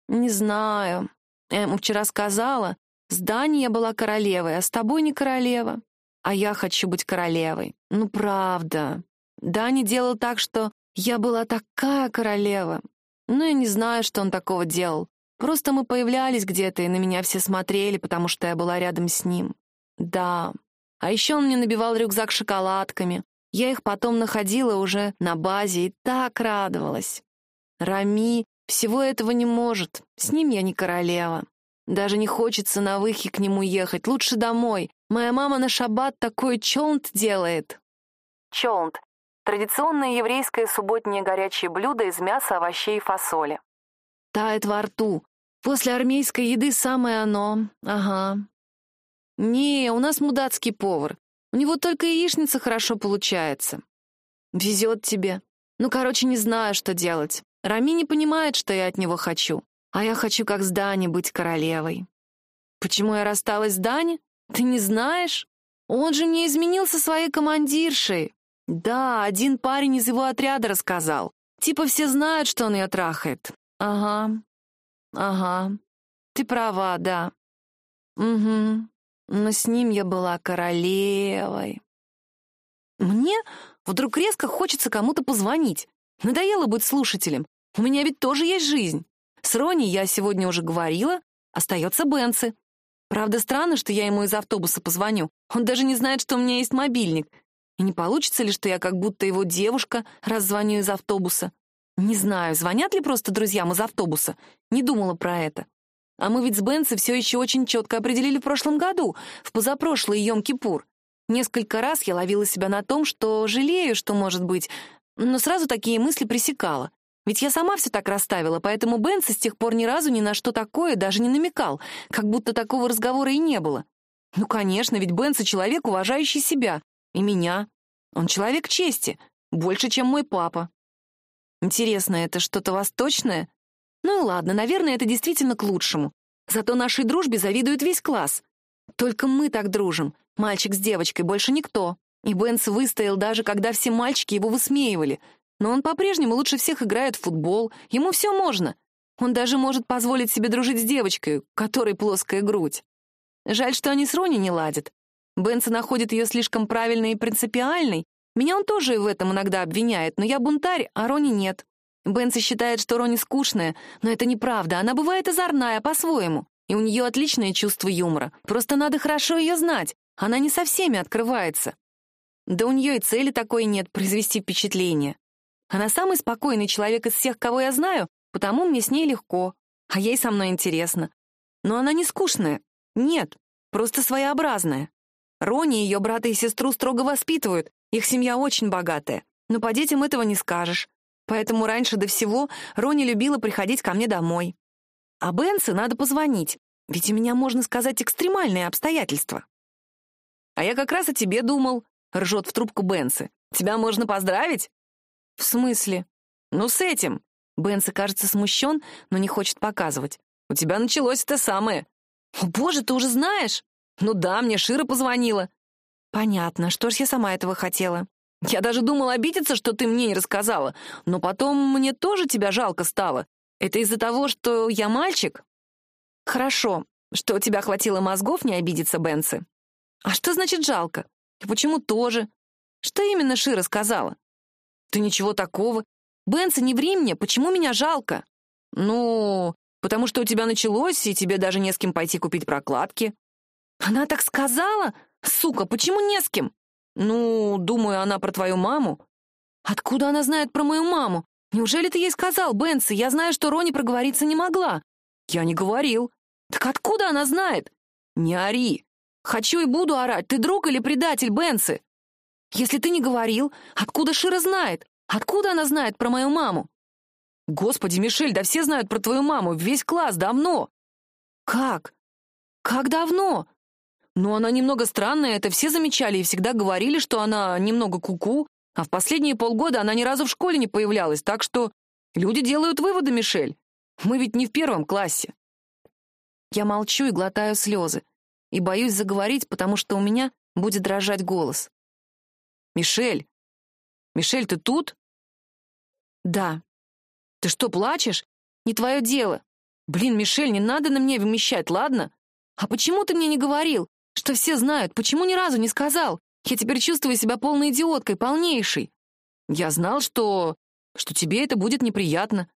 не знаю. Я ему вчера сказала, я была королевой, а с тобой не королева. А я хочу быть королевой. Ну, правда. Дани делал так, что я была такая королева. Ну, я не знаю, что он такого делал. Просто мы появлялись где-то, и на меня все смотрели, потому что я была рядом с ним. Да. А еще он мне набивал рюкзак шоколадками. Я их потом находила уже на базе и так радовалась. Рами всего этого не может. С ним я не королева. Даже не хочется на выхи к нему ехать. Лучше домой. Моя мама на шаббат такой чолнт делает. Чолнт — традиционное еврейское субботнее горячее блюдо из мяса, овощей и фасоли. Тает во рту. После армейской еды самое оно. Ага. Не, у нас мудацкий повар. У него только яичница хорошо получается. Везет тебе. Ну, короче, не знаю, что делать. Рами не понимает, что я от него хочу. А я хочу, как с Дани, быть королевой. Почему я рассталась с Дани? Ты не знаешь? Он же не изменился своей командиршей. Да, один парень из его отряда рассказал. Типа все знают, что он ее трахает. Ага, ага. Ты права, да. Угу. Но с ним я была королевой. Мне вдруг резко хочется кому-то позвонить. Надоело быть слушателем. У меня ведь тоже есть жизнь. С Рони я сегодня уже говорила, остается Бенси. Правда, странно, что я ему из автобуса позвоню. Он даже не знает, что у меня есть мобильник. И не получится ли, что я как будто его девушка, раз звоню из автобуса? Не знаю, звонят ли просто друзьям из автобуса. Не думала про это. А мы ведь с Бенси все еще очень четко определили в прошлом году, в позапрошлый Йом-Кипур. Несколько раз я ловила себя на том, что жалею, что, может быть, но сразу такие мысли пресекала. Ведь я сама все так расставила, поэтому Бенси с тех пор ни разу ни на что такое даже не намекал, как будто такого разговора и не было. Ну, конечно, ведь Бенси человек, уважающий себя. И меня. Он человек чести, больше, чем мой папа. Интересно, это что-то восточное? Ну и ладно, наверное, это действительно к лучшему. Зато нашей дружбе завидует весь класс. Только мы так дружим, мальчик с девочкой, больше никто. И Бенс выстоял даже, когда все мальчики его высмеивали, но он по-прежнему лучше всех играет в футбол, ему все можно. Он даже может позволить себе дружить с девочкой, которой плоская грудь. Жаль, что они с Рони не ладят. Бенса находит ее слишком правильной и принципиальной. Меня он тоже в этом иногда обвиняет, но я бунтарь, а Рони нет. Бенса считает, что Рони скучная, но это неправда. Она бывает озорная по-своему. И у нее отличное чувство юмора. Просто надо хорошо ее знать. Она не со всеми открывается. Да у нее и цели такой нет — произвести впечатление. Она самый спокойный человек из всех, кого я знаю, потому мне с ней легко, а ей со мной интересно. Но она не скучная. Нет, просто своеобразная. Рони ее брата и сестру строго воспитывают, их семья очень богатая. Но по детям этого не скажешь. Поэтому раньше до всего Рони любила приходить ко мне домой. А Бенсе надо позвонить, ведь у меня, можно сказать, экстремальные обстоятельства. «А я как раз о тебе думал», — ржет в трубку Бенсы. «Тебя можно поздравить?» «В смысле?» «Ну, с этим». Бенси кажется смущен, но не хочет показывать. «У тебя началось это самое». «О, боже, ты уже знаешь?» «Ну да, мне Шира позвонила». «Понятно, что ж я сама этого хотела». «Я даже думала обидеться, что ты мне не рассказала, но потом мне тоже тебя жалко стало. Это из-за того, что я мальчик?» «Хорошо, что у тебя хватило мозгов не обидеться, Бенси». «А что значит жалко? И почему тоже? Что именно Шира сказала?» «Да ничего такого. Бенса, не ври мне, почему меня жалко?» «Ну, потому что у тебя началось, и тебе даже не с кем пойти купить прокладки». «Она так сказала? Сука, почему не с кем?» «Ну, думаю, она про твою маму». «Откуда она знает про мою маму? Неужели ты ей сказал, Бенси? Я знаю, что Рони проговориться не могла». «Я не говорил». «Так откуда она знает?» «Не ори. Хочу и буду орать. Ты друг или предатель, Бенси?» Если ты не говорил, откуда Шира знает? Откуда она знает про мою маму? Господи, Мишель, да все знают про твою маму, весь класс, давно. Как? Как давно? Ну, она немного странная, это все замечали и всегда говорили, что она немного куку, -ку, а в последние полгода она ни разу в школе не появлялась, так что люди делают выводы, Мишель. Мы ведь не в первом классе. Я молчу и глотаю слезы, и боюсь заговорить, потому что у меня будет дрожать голос. «Мишель! Мишель, ты тут?» «Да». «Ты что, плачешь? Не твое дело. Блин, Мишель, не надо на мне вымещать, ладно? А почему ты мне не говорил? Что все знают, почему ни разу не сказал? Я теперь чувствую себя полной идиоткой, полнейшей. Я знал, что... что тебе это будет неприятно.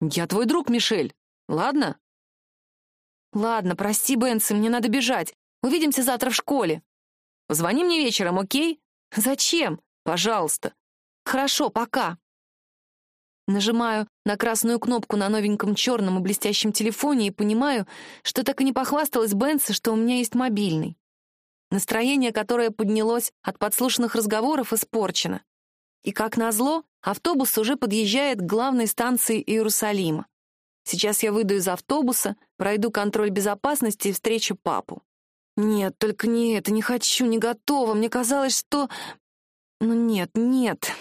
Я твой друг, Мишель. Ладно?» «Ладно, прости, Бенси, мне надо бежать. Увидимся завтра в школе. Позвони мне вечером, окей?» «Зачем? Пожалуйста». «Хорошо, пока». Нажимаю на красную кнопку на новеньком черном и блестящем телефоне и понимаю, что так и не похвасталась Бенси, что у меня есть мобильный. Настроение, которое поднялось от подслушанных разговоров, испорчено. И, как назло, автобус уже подъезжает к главной станции Иерусалима. Сейчас я выйду из автобуса, пройду контроль безопасности и встречу папу. Нет, только не это, не хочу, не готова. Мне казалось, что... Ну нет, нет.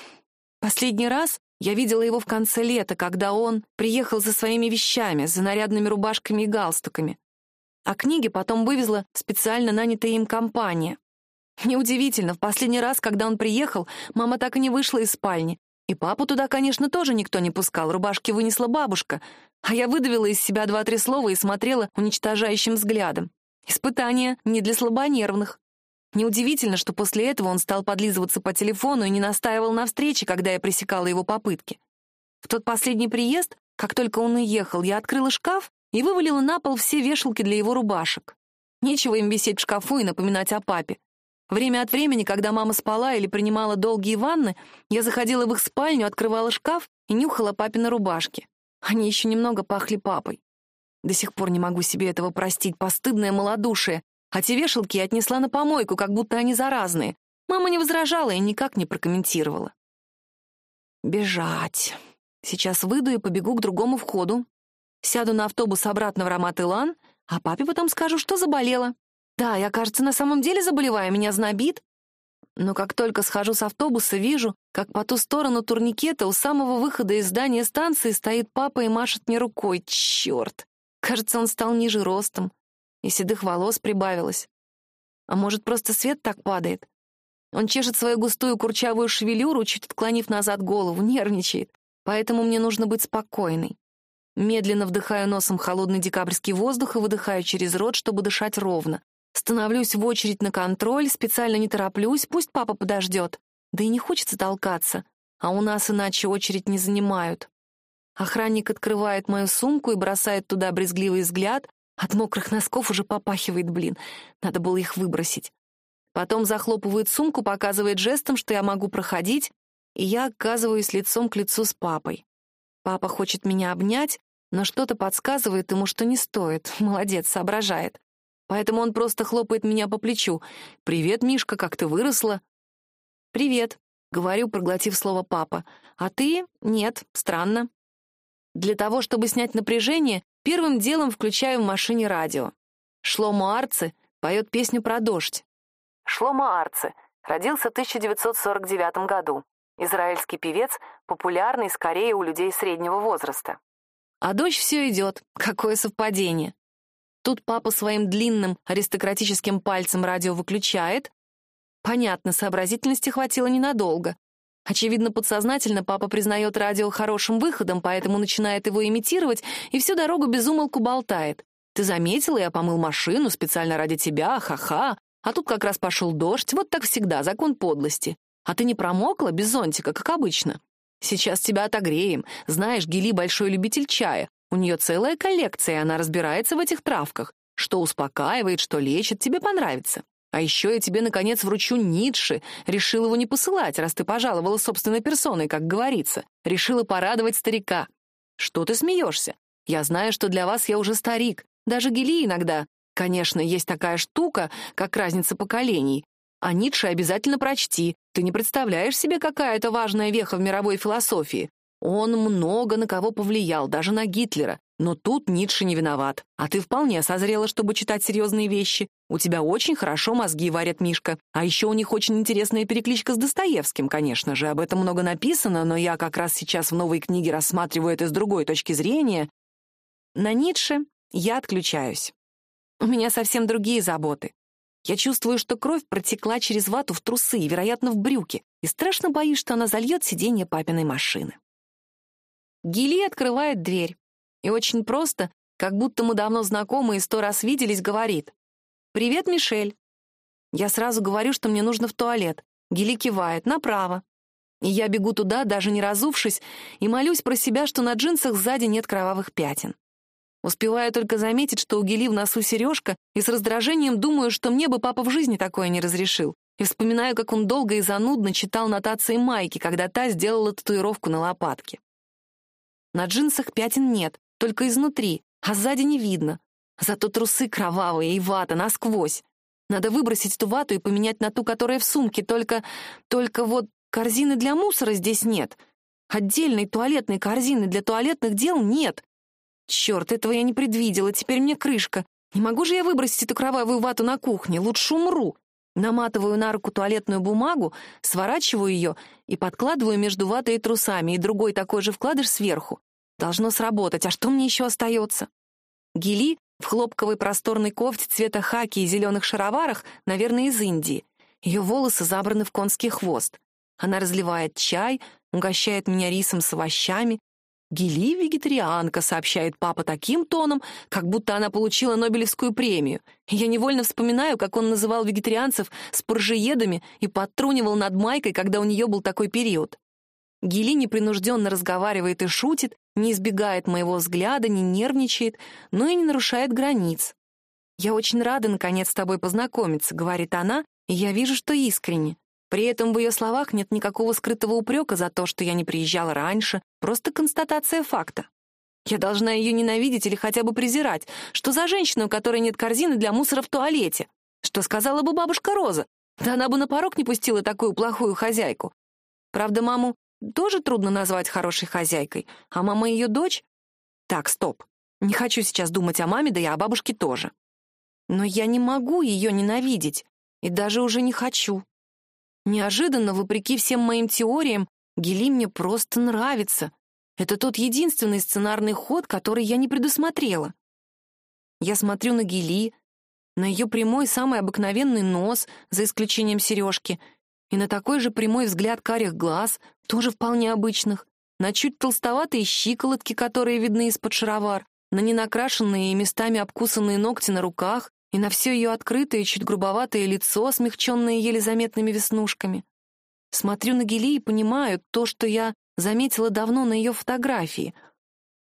Последний раз я видела его в конце лета, когда он приехал за своими вещами, за нарядными рубашками и галстуками. А книги потом вывезла специально нанятая им компания. Неудивительно, в последний раз, когда он приехал, мама так и не вышла из спальни. И папу туда, конечно, тоже никто не пускал, рубашки вынесла бабушка. А я выдавила из себя два-три слова и смотрела уничтожающим взглядом. Испытание не для слабонервных. Неудивительно, что после этого он стал подлизываться по телефону и не настаивал на встрече, когда я пресекала его попытки. В тот последний приезд, как только он уехал, я открыла шкаф и вывалила на пол все вешалки для его рубашек. Нечего им висеть в шкафу и напоминать о папе. Время от времени, когда мама спала или принимала долгие ванны, я заходила в их спальню, открывала шкаф и нюхала папины рубашки. Они еще немного пахли папой. До сих пор не могу себе этого простить, постыдное малодушие. А те вешалки я отнесла на помойку, как будто они заразные. Мама не возражала и никак не прокомментировала. Бежать. Сейчас выйду и побегу к другому входу. Сяду на автобус обратно в Рамат-Илан, а папе потом скажу, что заболела. Да, я, кажется, на самом деле заболеваю, меня знобит. Но как только схожу с автобуса, вижу, как по ту сторону турникета у самого выхода из здания станции стоит папа и машет мне рукой. Черт! Кажется, он стал ниже ростом, и седых волос прибавилось. А может, просто свет так падает? Он чешет свою густую курчавую шевелюру, чуть отклонив назад голову, нервничает. Поэтому мне нужно быть спокойной. Медленно вдыхаю носом холодный декабрьский воздух и выдыхаю через рот, чтобы дышать ровно. Становлюсь в очередь на контроль, специально не тороплюсь, пусть папа подождет. Да и не хочется толкаться, а у нас иначе очередь не занимают. Охранник открывает мою сумку и бросает туда брезгливый взгляд. От мокрых носков уже попахивает, блин. Надо было их выбросить. Потом захлопывает сумку, показывает жестом, что я могу проходить, и я оказываюсь лицом к лицу с папой. Папа хочет меня обнять, но что-то подсказывает ему, что не стоит. Молодец, соображает. Поэтому он просто хлопает меня по плечу. «Привет, Мишка, как ты выросла?» «Привет», — говорю, проглотив слово «папа». «А ты?» «Нет, странно». Для того, чтобы снять напряжение, первым делом включаю в машине радио. Шломо Арце поет песню про дождь. Шломо Арце родился в 1949 году. Израильский певец, популярный скорее у людей среднего возраста. А дождь все идет. Какое совпадение. Тут папа своим длинным аристократическим пальцем радио выключает. Понятно, сообразительности хватило ненадолго. Очевидно, подсознательно папа признает радио хорошим выходом, поэтому начинает его имитировать и всю дорогу безумолку болтает. «Ты заметила, я помыл машину специально ради тебя, ха-ха. А тут как раз пошел дождь, вот так всегда, закон подлости. А ты не промокла без зонтика, как обычно? Сейчас тебя отогреем. Знаешь, Гели большой любитель чая. У нее целая коллекция, и она разбирается в этих травках. Что успокаивает, что лечит, тебе понравится. А еще я тебе, наконец, вручу Ницше. Решил его не посылать, раз ты пожаловала собственной персоной, как говорится. Решила порадовать старика. Что ты смеешься? Я знаю, что для вас я уже старик. Даже Гели иногда. Конечно, есть такая штука, как разница поколений. А Ницше обязательно прочти. Ты не представляешь себе, какая это важная веха в мировой философии. Он много на кого повлиял, даже на Гитлера. Но тут Ницше не виноват. А ты вполне созрела, чтобы читать серьезные вещи. У тебя очень хорошо мозги варят, Мишка. А еще у них очень интересная перекличка с Достоевским, конечно же. Об этом много написано, но я как раз сейчас в новой книге рассматриваю это с другой точки зрения. На Ницше я отключаюсь. У меня совсем другие заботы. Я чувствую, что кровь протекла через вату в трусы и, вероятно, в брюки, и страшно боюсь, что она зальет сиденье папиной машины. Гили открывает дверь и очень просто, как будто мы давно знакомы и сто раз виделись, говорит «Привет, Мишель». Я сразу говорю, что мне нужно в туалет. Гили кивает «Направо». И я бегу туда, даже не разувшись, и молюсь про себя, что на джинсах сзади нет кровавых пятен. Успеваю только заметить, что у Гели в носу сережка, и с раздражением думаю, что мне бы папа в жизни такое не разрешил. И вспоминаю, как он долго и занудно читал нотации Майки, когда та сделала татуировку на лопатке. На джинсах пятен нет, только изнутри, а сзади не видно. Зато трусы кровавые и вата насквозь. Надо выбросить ту вату и поменять на ту, которая в сумке, только... Только вот корзины для мусора здесь нет. Отдельной туалетной корзины для туалетных дел нет. Черт, этого я не предвидела, теперь мне крышка. Не могу же я выбросить эту кровавую вату на кухне, лучше умру. Наматываю на руку туалетную бумагу, сворачиваю ее и подкладываю между ватой и трусами, и другой такой же вкладыш сверху. Должно сработать, а что мне еще остается? Гели в хлопковой просторной кофте цвета хаки и зеленых шароварах, наверное, из Индии. Ее волосы забраны в конский хвост. Она разливает чай, угощает меня рисом с овощами, Гели вегетарианка, сообщает папа таким тоном, как будто она получила Нобелевскую премию. Я невольно вспоминаю, как он называл вегетарианцев споржеедами и подтрунивал над Майкой, когда у нее был такой период. Гели непринужденно разговаривает и шутит, не избегает моего взгляда, не нервничает, но и не нарушает границ. «Я очень рада, наконец, с тобой познакомиться», — говорит она, и я вижу, что искренне. При этом в ее словах нет никакого скрытого упрека за то, что я не приезжала раньше, просто констатация факта. Я должна ее ненавидеть или хотя бы презирать. Что за женщина, у которой нет корзины для мусора в туалете? Что сказала бы бабушка Роза? Да она бы на порог не пустила такую плохую хозяйку. Правда, маму тоже трудно назвать хорошей хозяйкой, а мама ее дочь? Так, стоп. Не хочу сейчас думать о маме, да и о бабушке тоже. Но я не могу ее ненавидеть, и даже уже не хочу. Неожиданно, вопреки всем моим теориям, Гели мне просто нравится. Это тот единственный сценарный ход, который я не предусмотрела. Я смотрю на Гели, на ее прямой, самый обыкновенный нос, за исключением сережки, и на такой же прямой взгляд карих глаз, тоже вполне обычных, на чуть толстоватые щиколотки, которые видны из-под шаровар, на ненакрашенные и местами обкусанные ногти на руках, и на все ее открытое, чуть грубоватое лицо, смягченное еле заметными веснушками. Смотрю на Гели и понимаю то, что я заметила давно на ее фотографии.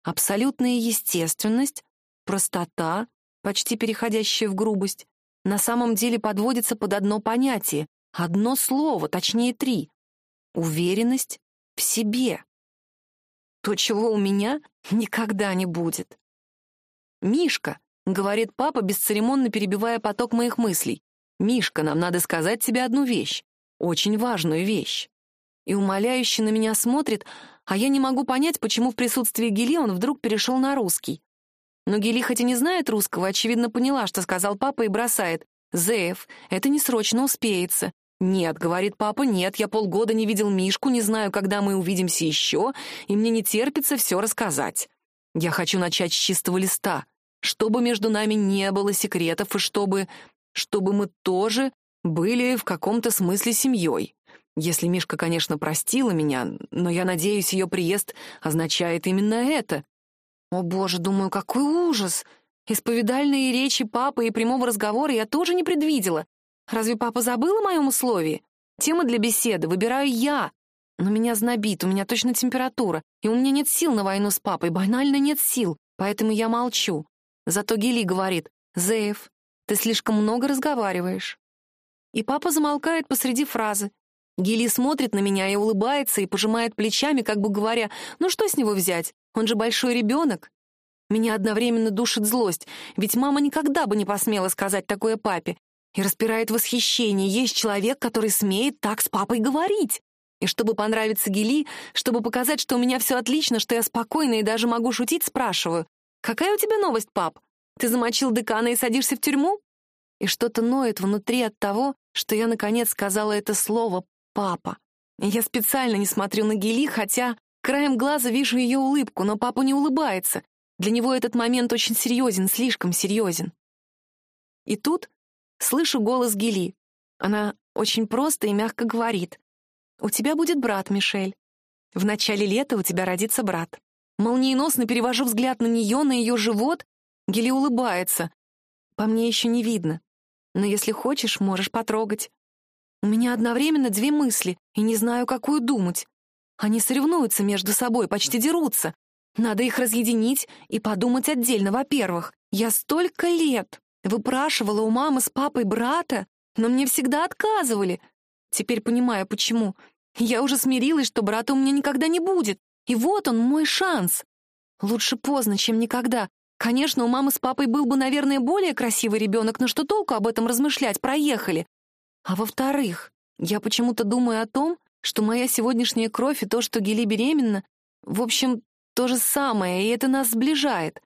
Абсолютная естественность, простота, почти переходящая в грубость, на самом деле подводится под одно понятие, одно слово, точнее три — уверенность в себе. То, чего у меня никогда не будет. «Мишка», — говорит папа, бесцеремонно перебивая поток моих мыслей, «Мишка, нам надо сказать тебе одну вещь, очень важную вещь». И умоляюще на меня смотрит, а я не могу понять, почему в присутствии Гели он вдруг перешел на русский. Но Гели хоть и не знает русского, очевидно поняла, что сказал папа, и бросает. «Зеев, это не срочно успеется. «Нет», — говорит папа, — «нет, я полгода не видел Мишку, не знаю, когда мы увидимся еще, и мне не терпится все рассказать. Я хочу начать с чистого листа, чтобы между нами не было секретов, и чтобы... чтобы мы тоже были в каком-то смысле семьей. Если Мишка, конечно, простила меня, но я надеюсь, ее приезд означает именно это. О боже, думаю, какой ужас! Исповедальные речи папы и прямого разговора я тоже не предвидела. Разве папа забыл о моем условии? Темы для беседы выбираю я. Но меня знобит, у меня точно температура, и у меня нет сил на войну с папой, банально нет сил, поэтому я молчу. Зато Гели говорит, «Зеев, ты слишком много разговариваешь». И папа замолкает посреди фразы. Гели смотрит на меня и улыбается, и пожимает плечами, как бы говоря, «Ну что с него взять? Он же большой ребенок». Меня одновременно душит злость, ведь мама никогда бы не посмела сказать такое папе, и распирает восхищение. Есть человек, который смеет так с папой говорить. И чтобы понравиться Гели, чтобы показать, что у меня все отлично, что я спокойна и даже могу шутить, спрашиваю, «Какая у тебя новость, пап? Ты замочил декана и садишься в тюрьму?» И что-то ноет внутри от того, что я, наконец, сказала это слово «папа». Я специально не смотрю на Гели, хотя краем глаза вижу ее улыбку, но папа не улыбается. Для него этот момент очень серьезен, слишком серьезен. И тут Слышу голос Гели. Она очень просто и мягко говорит. «У тебя будет брат, Мишель. В начале лета у тебя родится брат». Молниеносно перевожу взгляд на нее, на ее живот. Гели улыбается. По мне еще не видно. Но если хочешь, можешь потрогать. У меня одновременно две мысли, и не знаю, какую думать. Они соревнуются между собой, почти дерутся. Надо их разъединить и подумать отдельно. Во-первых, я столько лет Выпрашивала у мамы с папой брата, но мне всегда отказывали. Теперь понимаю, почему. Я уже смирилась, что брата у меня никогда не будет. И вот он, мой шанс. Лучше поздно, чем никогда. Конечно, у мамы с папой был бы, наверное, более красивый ребенок, но что толку об этом размышлять, проехали. А во-вторых, я почему-то думаю о том, что моя сегодняшняя кровь и то, что Гели беременна, в общем, то же самое, и это нас сближает.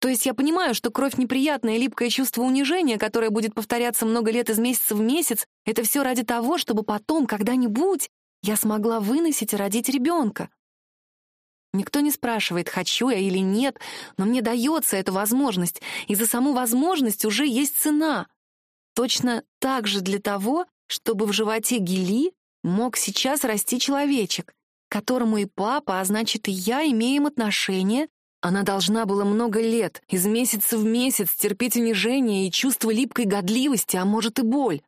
То есть я понимаю, что кровь неприятное липкое чувство унижения, которое будет повторяться много лет из месяца в месяц, это все ради того, чтобы потом, когда-нибудь, я смогла выносить и родить ребенка. Никто не спрашивает, хочу я или нет, но мне дается эта возможность, и за саму возможность уже есть цена. Точно так же для того, чтобы в животе Гели мог сейчас расти человечек, которому и папа, а значит и я имеем отношение, она должна была много лет, из месяца в месяц терпеть унижение и чувство липкой годливости, а может и боль.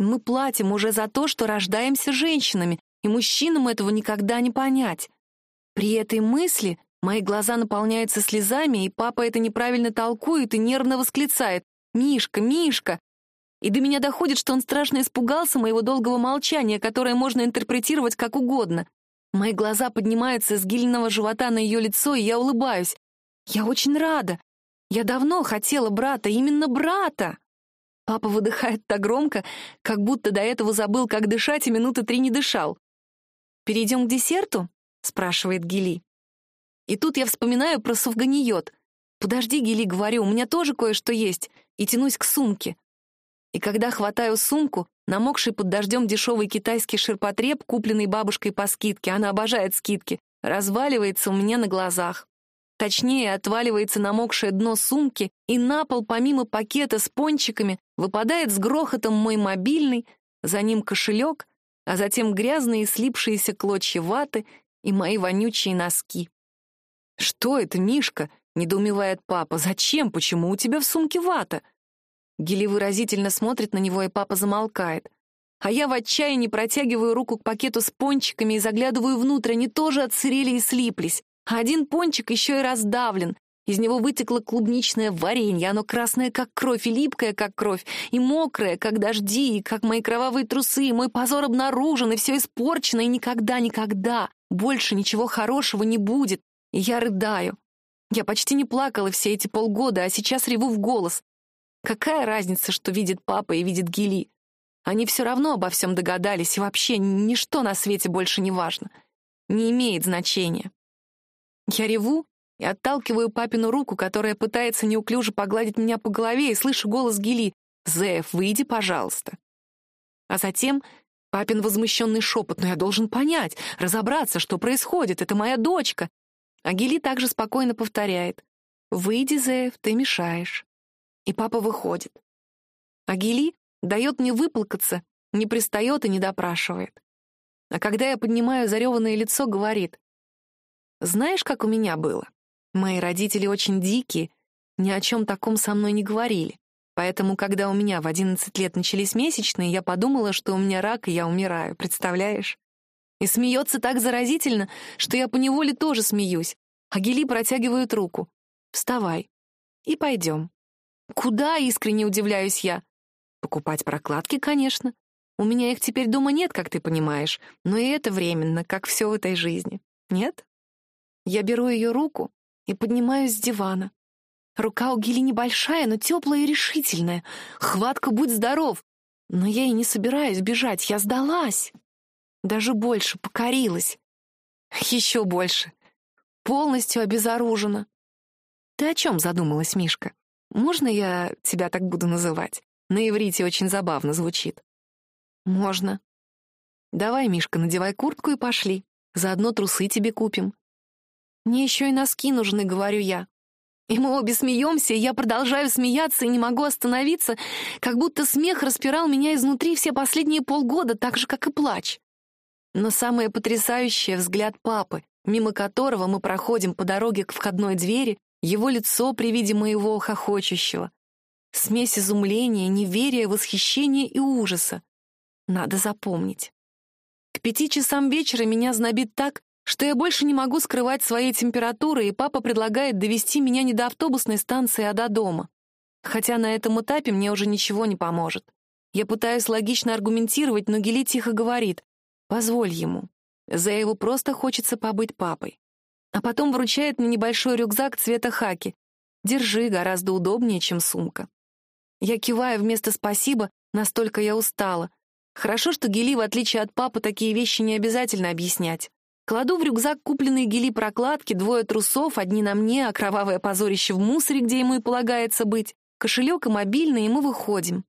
Мы платим уже за то, что рождаемся женщинами, и мужчинам этого никогда не понять. При этой мысли мои глаза наполняются слезами, и папа это неправильно толкует и нервно восклицает «Мишка, Мишка!» И до меня доходит, что он страшно испугался моего долгого молчания, которое можно интерпретировать как угодно. Мои глаза поднимаются с гильного живота на ее лицо, и я улыбаюсь. Я очень рада. Я давно хотела брата, именно брата. Папа выдыхает так громко, как будто до этого забыл, как дышать, и минуты три не дышал. «Перейдем к десерту?» — спрашивает Гили. И тут я вспоминаю про суфганиот. «Подожди, Гили, говорю, у меня тоже кое-что есть», и тянусь к сумке. И когда хватаю сумку, намокший под дождем дешевый китайский ширпотреб, купленный бабушкой по скидке, она обожает скидки, разваливается у меня на глазах. Точнее, отваливается намокшее дно сумки, и на пол, помимо пакета с пончиками, выпадает с грохотом мой мобильный, за ним кошелек, а затем грязные слипшиеся клочья ваты и мои вонючие носки. «Что это, Мишка?» — недоумевает папа. «Зачем? Почему у тебя в сумке вата?» Гели выразительно смотрит на него, и папа замолкает. А я в отчаянии протягиваю руку к пакету с пончиками и заглядываю внутрь, они тоже отсырели и слиплись. А один пончик еще и раздавлен. Из него вытекло клубничное варенье, оно красное, как кровь, и липкое, как кровь, и мокрое, как дожди, и как мои кровавые трусы, и мой позор обнаружен, и все испорчено, и никогда-никогда больше ничего хорошего не будет. И я рыдаю. Я почти не плакала все эти полгода, а сейчас реву в голос. Какая разница, что видит папа и видит Гили? Они все равно обо всем догадались, и вообще ничто на свете больше не важно. Не имеет значения. Я реву и отталкиваю папину руку, которая пытается неуклюже погладить меня по голове, и слышу голос Гили «Зеев, выйди, пожалуйста». А затем папин возмущенный шепот «Но я должен понять, разобраться, что происходит, это моя дочка». А Гили также спокойно повторяет «Выйди, Зеев, ты мешаешь». И папа выходит. А Гили дает мне выплакаться, не пристает и не допрашивает. А когда я поднимаю зареванное лицо, говорит «Знаешь, как у меня было?» Мои родители очень дикие, ни о чем таком со мной не говорили. Поэтому, когда у меня в 11 лет начались месячные, я подумала, что у меня рак, и я умираю, представляешь? И смеется так заразительно, что я поневоле тоже смеюсь. А Гели протягивает руку. «Вставай. И пойдем». «Куда?» — искренне удивляюсь я. «Покупать прокладки, конечно. У меня их теперь дома нет, как ты понимаешь, но и это временно, как все в этой жизни. Нет?» Я беру ее руку, и поднимаюсь с дивана. Рука у Гили небольшая, но теплая и решительная. Хватка «Будь здоров!» Но я и не собираюсь бежать, я сдалась. Даже больше, покорилась. Еще больше. Полностью обезоружена. Ты о чем задумалась, Мишка? Можно я тебя так буду называть? На иврите очень забавно звучит. Можно. Давай, Мишка, надевай куртку и пошли. Заодно трусы тебе купим. Мне еще и носки нужны, говорю я. И мы обе смеемся, и я продолжаю смеяться и не могу остановиться, как будто смех распирал меня изнутри все последние полгода, так же, как и плач. Но самое потрясающее — взгляд папы, мимо которого мы проходим по дороге к входной двери, его лицо при виде моего хохочущего. Смесь изумления, неверия, восхищения и ужаса. Надо запомнить. К пяти часам вечера меня знобит так, что я больше не могу скрывать своей температуры, и папа предлагает довести меня не до автобусной станции, а до дома. Хотя на этом этапе мне уже ничего не поможет. Я пытаюсь логично аргументировать, но Гели тихо говорит «Позволь ему». За его просто хочется побыть папой. А потом вручает мне небольшой рюкзак цвета хаки. Держи, гораздо удобнее, чем сумка. Я киваю вместо «спасибо», настолько я устала. Хорошо, что Гели, в отличие от папы, такие вещи не обязательно объяснять. Кладу в рюкзак купленные гели прокладки, двое трусов, одни на мне, а кровавое позорище в мусоре, где ему и полагается быть, кошелек и мобильный, и мы выходим.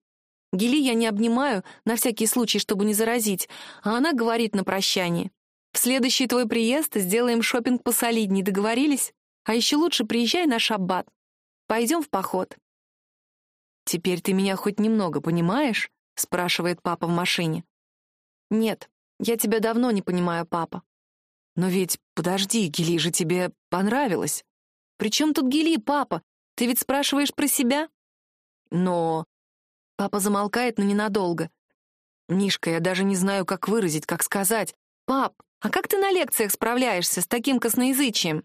Гели я не обнимаю, на всякий случай, чтобы не заразить, а она говорит на прощание. «В следующий твой приезд сделаем шопинг посолидней, договорились? А еще лучше приезжай на шаббат. Пойдем в поход». «Теперь ты меня хоть немного понимаешь?» — спрашивает папа в машине. «Нет, я тебя давно не понимаю, папа. Но ведь, подожди, Гели же тебе понравилось. При чем тут Гели, папа? Ты ведь спрашиваешь про себя? Но... Папа замолкает, но ненадолго. Мишка, я даже не знаю, как выразить, как сказать. Пап, а как ты на лекциях справляешься с таким косноязычием?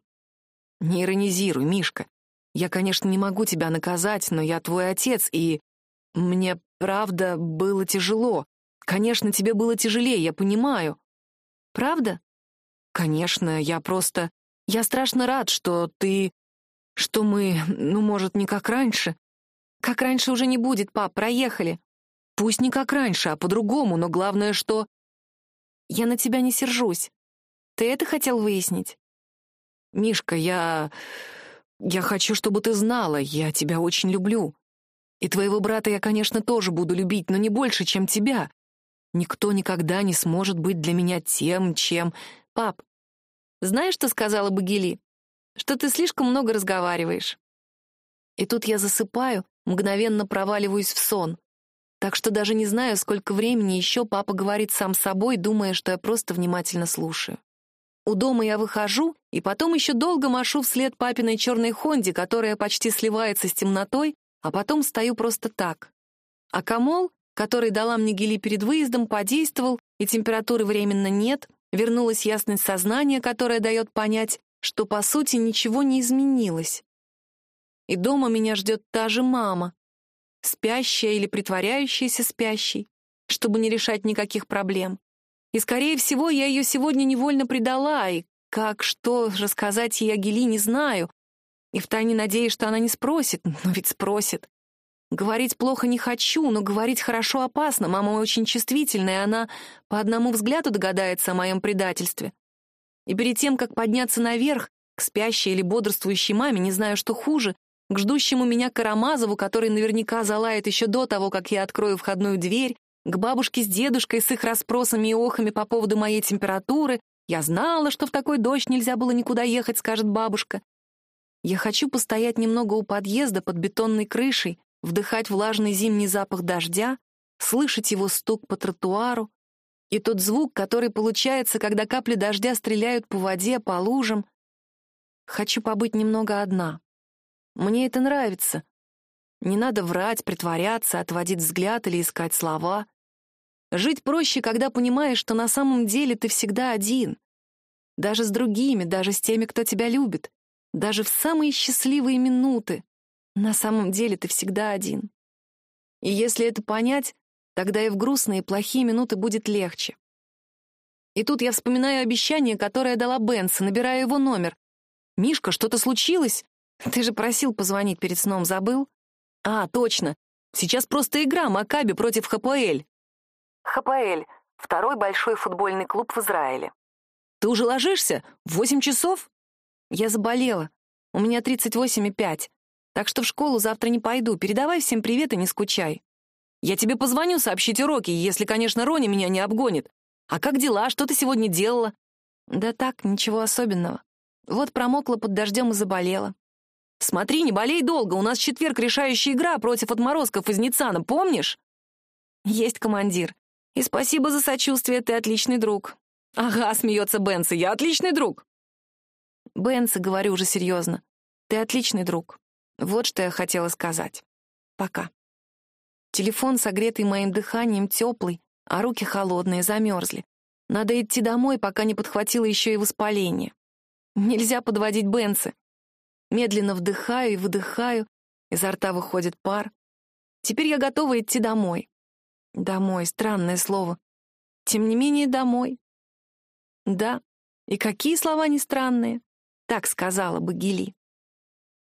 Не иронизируй, Мишка. Я, конечно, не могу тебя наказать, но я твой отец, и... Мне, правда, было тяжело. Конечно, тебе было тяжелее, я понимаю. Правда? «Конечно, я просто... Я страшно рад, что ты... Что мы... Ну, может, не как раньше. Как раньше уже не будет, пап, проехали. Пусть не как раньше, а по-другому, но главное, что... Я на тебя не сержусь. Ты это хотел выяснить? Мишка, я... Я хочу, чтобы ты знала, я тебя очень люблю. И твоего брата я, конечно, тоже буду любить, но не больше, чем тебя. Никто никогда не сможет быть для меня тем, чем... Пап, знаешь, что сказала бы Гели? Что ты слишком много разговариваешь. И тут я засыпаю, мгновенно проваливаюсь в сон. Так что даже не знаю, сколько времени еще папа говорит сам собой, думая, что я просто внимательно слушаю. У дома я выхожу, и потом еще долго машу вслед папиной черной Хонде, которая почти сливается с темнотой, а потом стою просто так. А Камол, который дала мне Гели перед выездом, подействовал, и температуры временно нет, вернулась ясность сознания, которая дает понять, что, по сути, ничего не изменилось. И дома меня ждет та же мама, спящая или притворяющаяся спящей, чтобы не решать никаких проблем. И, скорее всего, я ее сегодня невольно предала, и как, что рассказать ей о Гели не знаю, и втайне надеюсь, что она не спросит, но ведь спросит. Говорить плохо не хочу, но говорить хорошо опасно. Мама очень чувствительная, она по одному взгляду догадается о моем предательстве. И перед тем, как подняться наверх, к спящей или бодрствующей маме, не знаю, что хуже, к ждущему меня Карамазову, который наверняка залает еще до того, как я открою входную дверь, к бабушке с дедушкой с их расспросами и охами по поводу моей температуры. Я знала, что в такой дождь нельзя было никуда ехать, скажет бабушка. Я хочу постоять немного у подъезда под бетонной крышей, вдыхать влажный зимний запах дождя, слышать его стук по тротуару и тот звук, который получается, когда капли дождя стреляют по воде, по лужам. Хочу побыть немного одна. Мне это нравится. Не надо врать, притворяться, отводить взгляд или искать слова. Жить проще, когда понимаешь, что на самом деле ты всегда один. Даже с другими, даже с теми, кто тебя любит. Даже в самые счастливые минуты. На самом деле ты всегда один. И если это понять, тогда и в грустные, плохие минуты будет легче. И тут я вспоминаю обещание, которое дала Бенса, набираю его номер. «Мишка, что-то случилось? Ты же просил позвонить перед сном, забыл?» «А, точно. Сейчас просто игра Макаби против ХПЛ». ХПЛ — второй большой футбольный клуб в Израиле. «Ты уже ложишься? В восемь часов?» «Я заболела. У меня 38,5. Так что в школу завтра не пойду. Передавай всем привет и не скучай. Я тебе позвоню сообщить уроки, если, конечно, Рони меня не обгонит. А как дела? Что ты сегодня делала? Да так, ничего особенного. Вот промокла под дождем и заболела. Смотри, не болей долго, у нас четверг решающая игра против отморозков из Ницана, помнишь? Есть, командир. И спасибо за сочувствие, ты отличный друг. Ага, смеется Бенси, я отличный друг. Бенси, говорю уже серьезно, ты отличный друг. Вот что я хотела сказать. Пока. Телефон, согретый моим дыханием, теплый, а руки холодные, замерзли. Надо идти домой, пока не подхватило еще и воспаление. Нельзя подводить Бенсы. Медленно вдыхаю и выдыхаю, изо рта выходит пар. Теперь я готова идти домой. Домой, странное слово. Тем не менее, домой. Да, и какие слова не странные, так сказала бы Гели.